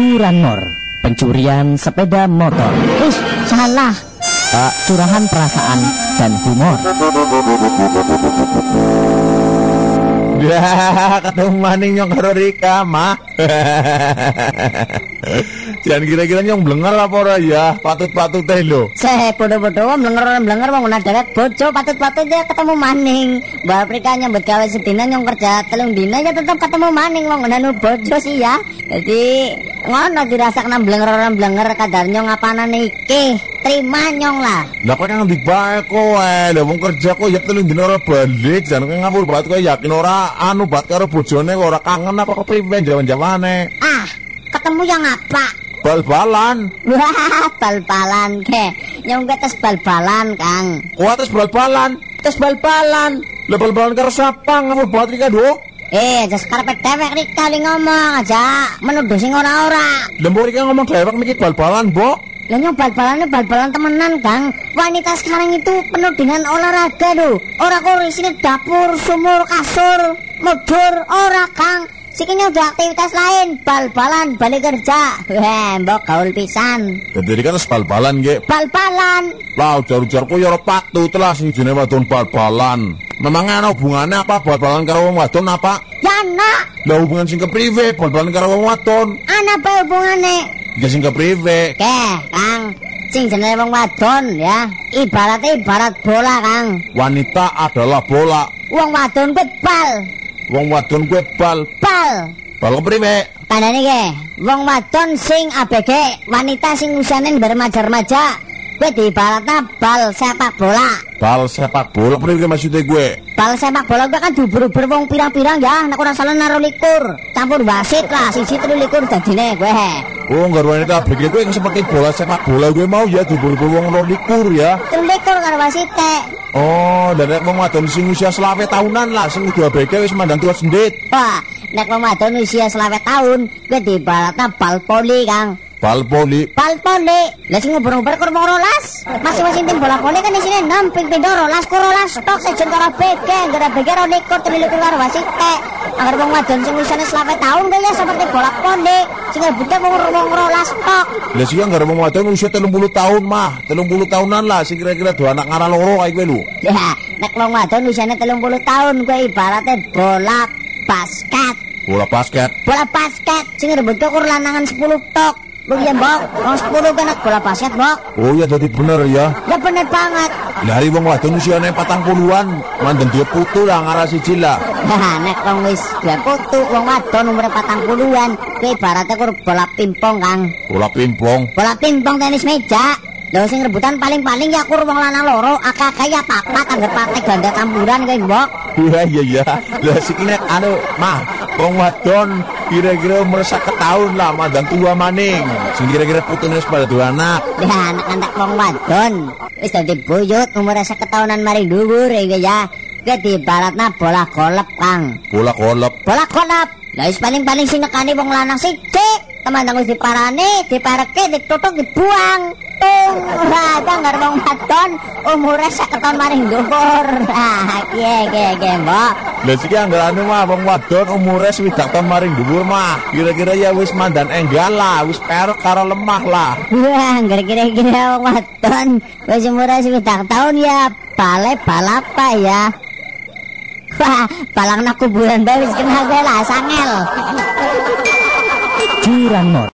Curanmor, pencurian sepeda motor. Ih, salah. Pak, curahan perasaan dan humor. Ya, ketemu maning nyong karo Rika, mah. Jangan kira-kira nyong blenger apa ora ya? Patut-patut teh lho. Seh, bodoh-bodoh mlenger-mlenger wong dewek bojo patut-patut ya ketemu maning. Mbak Afrika nyambut gawe sedina nyong kerja telung dina ya tetep ketemu maning wong ana bojo sih ya. Jadi ngono dirasakna blenger-blenger kadar nyong apanane iki. Terima nyong lah. Lah kok nang ndik bae kowe? Lah wong kerja kok ya telung dina ora balik, jan kowe ngapur banget kowe yakin ora anu banget karo bojone kok ora kangen apa kepriwe jaman-jamane. Ah, ketemu yang apa? Bal-balan. Wah, bal-balan ke. Nyong tes bal-balan, Kang. Kuat terus bal-balan. Terus bal-balan. Lah bal-balan karo sapa ngapur banget Rika, Dok? Eh, aja sekarang dewek nih kali ngomong aja menuduh sing ora-ora. Lembur Rika ngomong dewek mikir bal-balan, Mbok. Nyong bal-balannya bal-balan temenan, Kang. Wanita sekarang itu penuh dengan olahraga lho. Ora kok isine dapur, sumur, kasur, motor, ora, Kang. Sikinya udah aktivitas lain, bal-balan, balik kerja. Wah, mbok gaul pisan. Jadi kan bal-balan nggih. Bal-balan. Lah ujar-ujarku ya ora patut lah sing jenenge wadon bal-balan. Memangnya ana hubungannya apa bal-balan karo wong wadon apa? Ya nak, Lah hubungan sing kepriwe bal-balan karo wong wadon? ana apa hubungane? Ya sing kepriwe? Oke, Kang. Sing jenenge wong wadon ya. Ibaratnya ibarat bola, Kang. Wanita adalah bola. Wong wadon kuwi bal. Wong wadon kuwi bal. Bal. Bal kepriwe? Tandane ke, wong wadon sing ABG, wanita sing usiane bermaja-remaja, kuwi diibaratna bal sepak bola. Bal sepak bola kepriwe maksudnya gue? Bal sepak bola kuwi kan diuber-uber wong pirang-pirang ya, nek ora salah naro likur, campur wasit lah, siji telu likur dadine kowe. Oh, enggak wanita BG gue yang seperti bola sepak bola gue mau ya diburu wong lor likur ya. Likur karo wasite. Oh, dan nek wong wadon sing usia selawe tahunan lah sing udah BG wis mandang tua sendit. Wah, nek wong wadon usia selawe tahun, kuwi diibaratna bal poli, Kang. Bal poli. Bal poli. Lah sing ngobrol-ngobrol kur wong rolas. Masing-masing tim bola poli kan isine 6 ping pindho rolas kur rolas tok sejen karo BG, gara BG ro likur telu likur karo wasite. Agar wong wadon sing usiane selawe tahun kuwi ya seperti bola poli. Sing rebutnya wong wong rolas tok. Lah sih enggak wong wadon usia 30 tahun mah, 30 tahunan lah sing kira-kira dua anak ngara loro kayak gue lu. Ya, nek wong wadon usiane 30 tahun kuwi ibaratnya bola basket. Bola basket. Bola basket sing rebutnya kur lanangan 10 tok. Lu ya, Mbok, wong 10 kan bola basket, Mbok. Oh ya jadi bener ya. Ya bener banget. Dari wong wadon usiane patang puluhan, mandem dia putu lah ngara siji lah. Nah, nek wong wis duwe putu, wong wadon umur 40-an, kuwi ibaratnya kur bola pimpong, Kang. Bola pimpong. Bola pimpong tenis meja. Lho sing rebutan paling-paling ya kur wong lanang loro, akeh-akeh ya papat anggere patek ganda campuran kuwi, Mbok. Iya iya iya. Lah siki nek anu mah wong wadon kira-kira sak tahun lah mandang tua maning. Sing kira-kira putune wis pada dua anak. Ya anak-anak wong wadon wis dadi buyut umur sak tahunan mari dhuwur iki ya. Kuwi diibaratna bola golep, Kang. Bola kolep. Bola golep. Lah wis paling-paling sing nekani wong lanang sithik, temandang wis diparani, dipareke, ditutuk, dibuang. Tung, ora tanggar wong wadon umure tahun maring dhuwur. Ah, kiye kiye kiye, Mbok. Siki anggere anu mah wong wadon umure swidak tahun maring dhuwur mah. Kira-kira ya wis mandan enggal lah, wis perek karo lemah lah. Wah, kira-kira wong wadon wis umure swidak tahun ya bale balapa ya. Wah, balang nak kuburan wis kenal gue lah sangel. Curanmor.